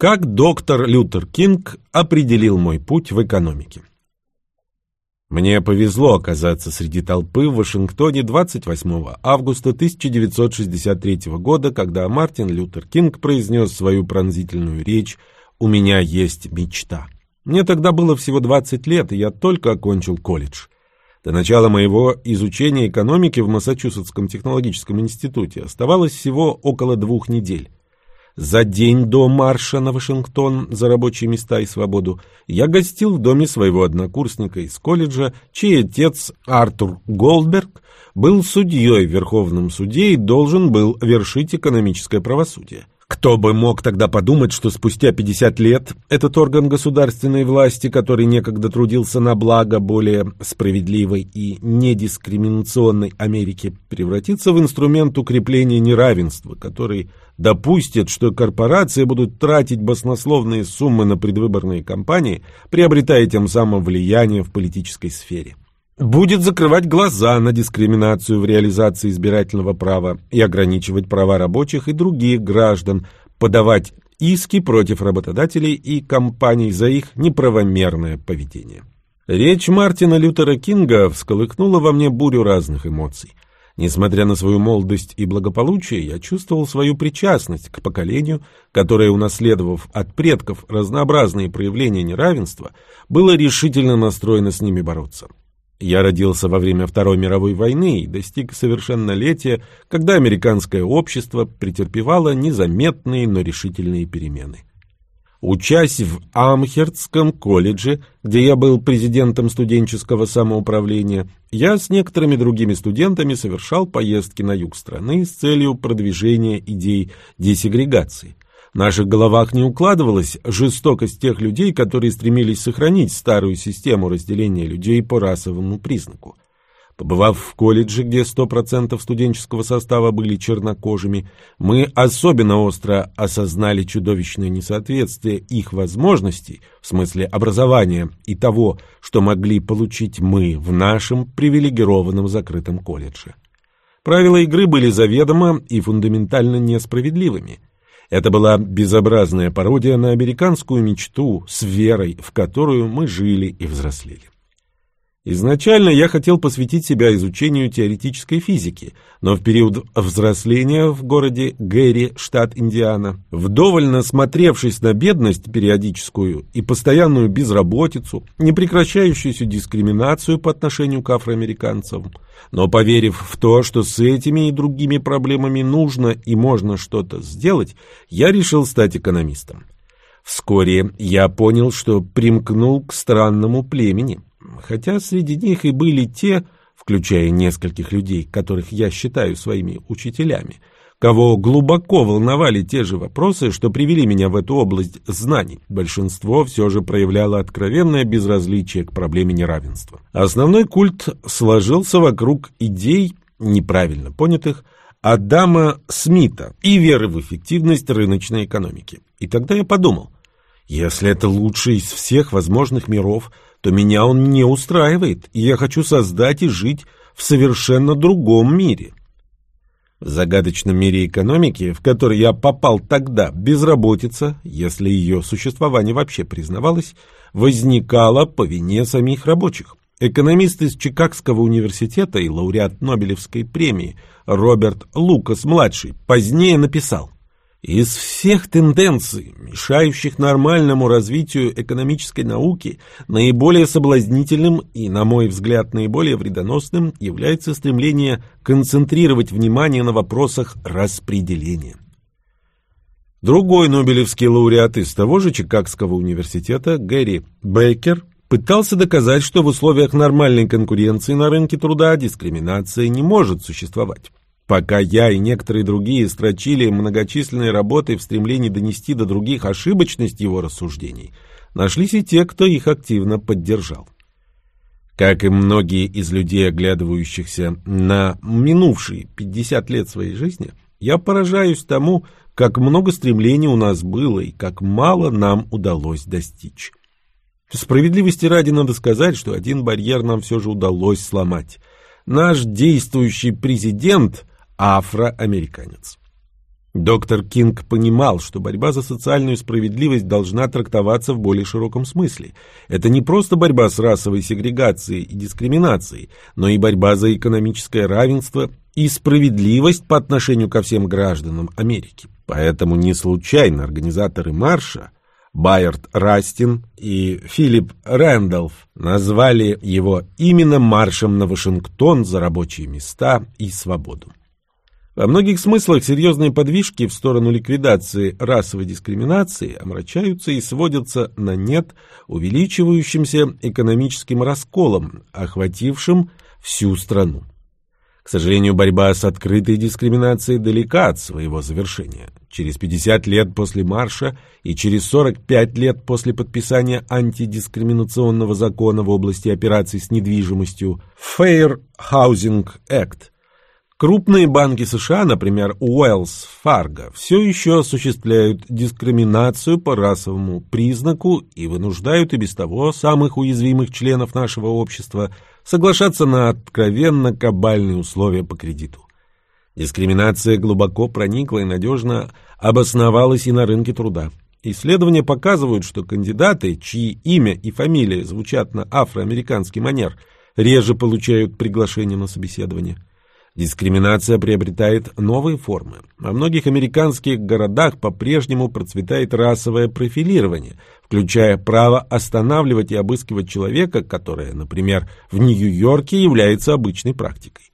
Как доктор Лютер Кинг определил мой путь в экономике? Мне повезло оказаться среди толпы в Вашингтоне 28 августа 1963 года, когда Мартин Лютер Кинг произнес свою пронзительную речь «У меня есть мечта». Мне тогда было всего 20 лет, и я только окончил колледж. До начала моего изучения экономики в Массачусетском технологическом институте оставалось всего около двух недель. За день до марша на Вашингтон за рабочие места и свободу я гостил в доме своего однокурсника из колледжа, чей отец Артур Голдберг был судьей в Верховном суде и должен был вершить экономическое правосудие. Кто бы мог тогда подумать, что спустя 50 лет этот орган государственной власти, который некогда трудился на благо более справедливой и недискриминационной Америки, превратится в инструмент укрепления неравенства, который допустит, что корпорации будут тратить баснословные суммы на предвыборные кампании, приобретая тем самым влияние в политической сфере будет закрывать глаза на дискриминацию в реализации избирательного права и ограничивать права рабочих и других граждан, подавать иски против работодателей и компаний за их неправомерное поведение. Речь Мартина Лютера Кинга всколыхнула во мне бурю разных эмоций. Несмотря на свою молодость и благополучие, я чувствовал свою причастность к поколению, которое, унаследовав от предков разнообразные проявления неравенства, было решительно настроено с ними бороться. Я родился во время Второй мировой войны и достиг совершеннолетия, когда американское общество претерпевало незаметные, но решительные перемены. Учась в Амхерстском колледже, где я был президентом студенческого самоуправления, я с некоторыми другими студентами совершал поездки на юг страны с целью продвижения идей десегрегации. В наших головах не укладывалась жестокость тех людей, которые стремились сохранить старую систему разделения людей по расовому признаку. Побывав в колледже, где 100% студенческого состава были чернокожими, мы особенно остро осознали чудовищное несоответствие их возможностей в смысле образования и того, что могли получить мы в нашем привилегированном закрытом колледже. Правила игры были заведомо и фундаментально несправедливыми. Это была безобразная пародия на американскую мечту с верой, в которую мы жили и взрослели. Изначально я хотел посвятить себя изучению теоретической физики, но в период взросления в городе Гэри, штат Индиана, вдоволь насмотревшись на бедность периодическую и постоянную безработицу, непрекращающуюся дискриминацию по отношению к афроамериканцам, но поверив в то, что с этими и другими проблемами нужно и можно что-то сделать, я решил стать экономистом. Вскоре я понял, что примкнул к странному племени – хотя среди них и были те, включая нескольких людей, которых я считаю своими учителями, кого глубоко волновали те же вопросы, что привели меня в эту область знаний. Большинство все же проявляло откровенное безразличие к проблеме неравенства. Основной культ сложился вокруг идей, неправильно понятых, Адама Смита и веры в эффективность рыночной экономики. И тогда я подумал, если это лучший из всех возможных миров – то меня он не устраивает, и я хочу создать и жить в совершенно другом мире. В загадочном мире экономики, в который я попал тогда, безработица, если ее существование вообще признавалось, возникала по вине самих рабочих. Экономист из Чикагского университета и лауреат Нобелевской премии Роберт Лукас-младший позднее написал из всех тенденций, мешающих нормальному развитию экономической науки, наиболее соблазнительным и, на мой взгляд, наиболее вредоносным является стремление концентрировать внимание на вопросах распределения. Другой нобелевский лауреат из того же Чикагского университета Гэри Бейкер пытался доказать, что в условиях нормальной конкуренции на рынке труда дискриминация не может существовать. Пока я и некоторые другие строчили многочисленные работы в стремлении донести до других ошибочность его рассуждений, нашлись и те, кто их активно поддержал. Как и многие из людей, оглядывающихся на минувшие 50 лет своей жизни, я поражаюсь тому, как много стремлений у нас было и как мало нам удалось достичь. Справедливости ради надо сказать, что один барьер нам все же удалось сломать. Наш действующий президент – афроамериканец. Доктор Кинг понимал, что борьба за социальную справедливость должна трактоваться в более широком смысле. Это не просто борьба с расовой сегрегацией и дискриминацией, но и борьба за экономическое равенство и справедливость по отношению ко всем гражданам Америки. Поэтому не случайно организаторы марша Байерт Растин и Филипп Рэндалф назвали его именно маршем на Вашингтон за рабочие места и свободу. Во многих смыслах серьезные подвижки в сторону ликвидации расовой дискриминации омрачаются и сводятся на нет увеличивающимся экономическим расколом, охватившим всю страну. К сожалению, борьба с открытой дискриминацией далека от своего завершения. Через 50 лет после марша и через 45 лет после подписания антидискриминационного закона в области операций с недвижимостью Fair Housing Act – Крупные банки США, например, Уэллс Фарго, все еще осуществляют дискриминацию по расовому признаку и вынуждают и без того самых уязвимых членов нашего общества соглашаться на откровенно кабальные условия по кредиту. Дискриминация глубоко проникла и надежно обосновалась и на рынке труда. Исследования показывают, что кандидаты, чьи имя и фамилия звучат на афроамериканский манер, реже получают приглашение на собеседование – Дискриминация приобретает новые формы. Во многих американских городах по-прежнему процветает расовое профилирование, включая право останавливать и обыскивать человека, которое, например, в Нью-Йорке является обычной практикой.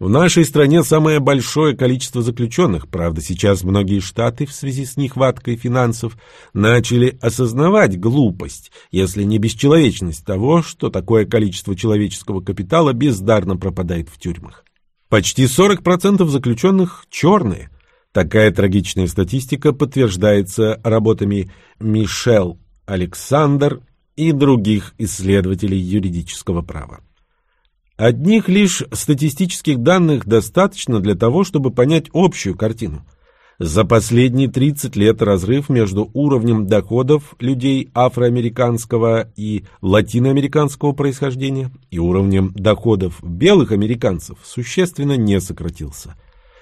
В нашей стране самое большое количество заключенных, правда, сейчас многие штаты в связи с нехваткой финансов начали осознавать глупость, если не бесчеловечность того, что такое количество человеческого капитала бездарно пропадает в тюрьмах. Почти 40% заключенных черные. Такая трагичная статистика подтверждается работами Мишел Александр и других исследователей юридического права. Одних лишь статистических данных достаточно для того, чтобы понять общую картину. За последние 30 лет разрыв между уровнем доходов людей афроамериканского и латиноамериканского происхождения и уровнем доходов белых американцев существенно не сократился.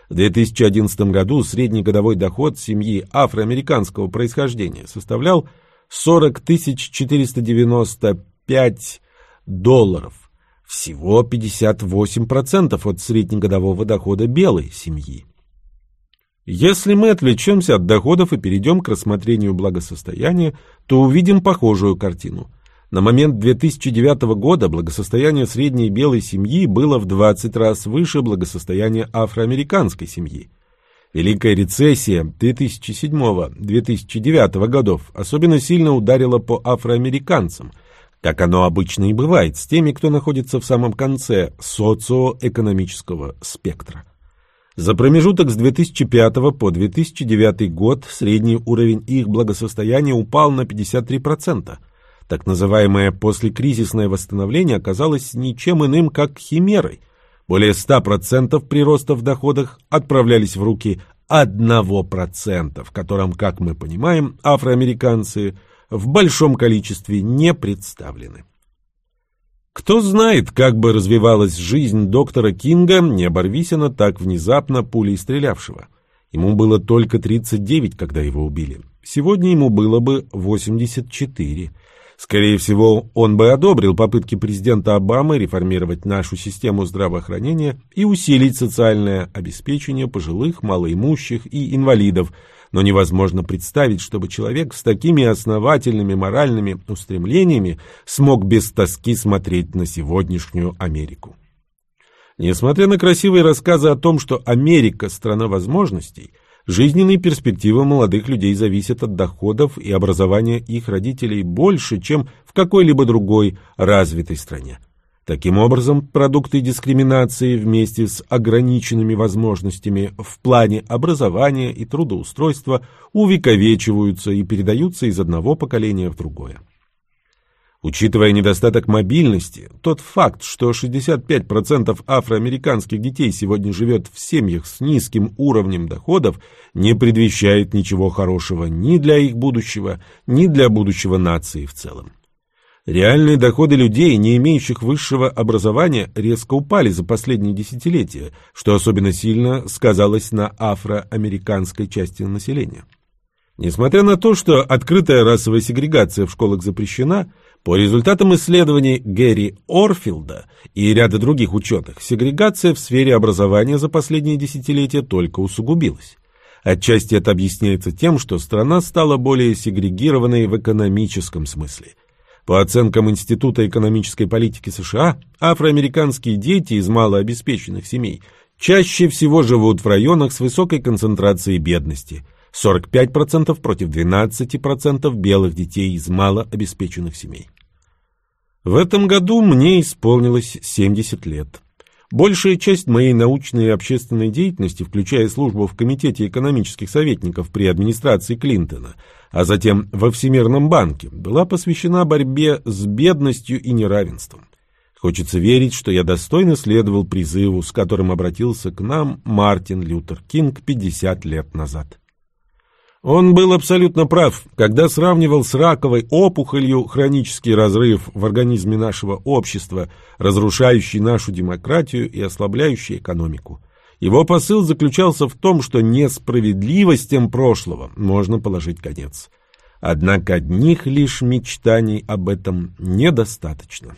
В 2011 году средний годовой доход семьи афроамериканского происхождения составлял 40 495 долларов, всего 58% от среднегодового дохода белой семьи. Если мы отвлечемся от доходов и перейдем к рассмотрению благосостояния, то увидим похожую картину. На момент 2009 года благосостояние средней белой семьи было в 20 раз выше благосостояния афроамериканской семьи. Великая рецессия 2007-2009 годов особенно сильно ударила по афроамериканцам, как оно обычно и бывает с теми, кто находится в самом конце социоэкономического спектра. За промежуток с 2005 по 2009 год средний уровень их благосостояния упал на 53%. Так называемое послекризисное восстановление оказалось ничем иным, как химерой. Более 100% прироста в доходах отправлялись в руки 1%, в котором, как мы понимаем, афроамериканцы в большом количестве не представлены. Кто знает, как бы развивалась жизнь доктора Кинга, не оборвись она так внезапно пулей стрелявшего. Ему было только 39, когда его убили. Сегодня ему было бы 84. Скорее всего, он бы одобрил попытки президента Обамы реформировать нашу систему здравоохранения и усилить социальное обеспечение пожилых, малоимущих и инвалидов – но невозможно представить, чтобы человек с такими основательными моральными устремлениями смог без тоски смотреть на сегодняшнюю Америку. Несмотря на красивые рассказы о том, что Америка – страна возможностей, жизненные перспективы молодых людей зависят от доходов и образования их родителей больше, чем в какой-либо другой развитой стране. Таким образом, продукты дискриминации вместе с ограниченными возможностями в плане образования и трудоустройства увековечиваются и передаются из одного поколения в другое. Учитывая недостаток мобильности, тот факт, что 65% афроамериканских детей сегодня живет в семьях с низким уровнем доходов, не предвещает ничего хорошего ни для их будущего, ни для будущего нации в целом. Реальные доходы людей, не имеющих высшего образования, резко упали за последние десятилетия, что особенно сильно сказалось на афроамериканской части населения. Несмотря на то, что открытая расовая сегрегация в школах запрещена, по результатам исследований Гэри Орфилда и ряда других ученых, сегрегация в сфере образования за последние десятилетия только усугубилась. Отчасти это объясняется тем, что страна стала более сегрегированной в экономическом смысле. По оценкам Института экономической политики США, афроамериканские дети из малообеспеченных семей чаще всего живут в районах с высокой концентрацией бедности – 45% против 12% белых детей из малообеспеченных семей. В этом году мне исполнилось 70 лет. Большая часть моей научной и общественной деятельности, включая службу в Комитете экономических советников при администрации Клинтона, а затем во Всемирном банке, была посвящена борьбе с бедностью и неравенством. Хочется верить, что я достойно следовал призыву, с которым обратился к нам Мартин Лютер Кинг 50 лет назад. Он был абсолютно прав, когда сравнивал с раковой опухолью хронический разрыв в организме нашего общества, разрушающий нашу демократию и ослабляющий экономику. Его посыл заключался в том, что несправедливостям прошлого можно положить конец. Однако одних лишь мечтаний об этом недостаточно.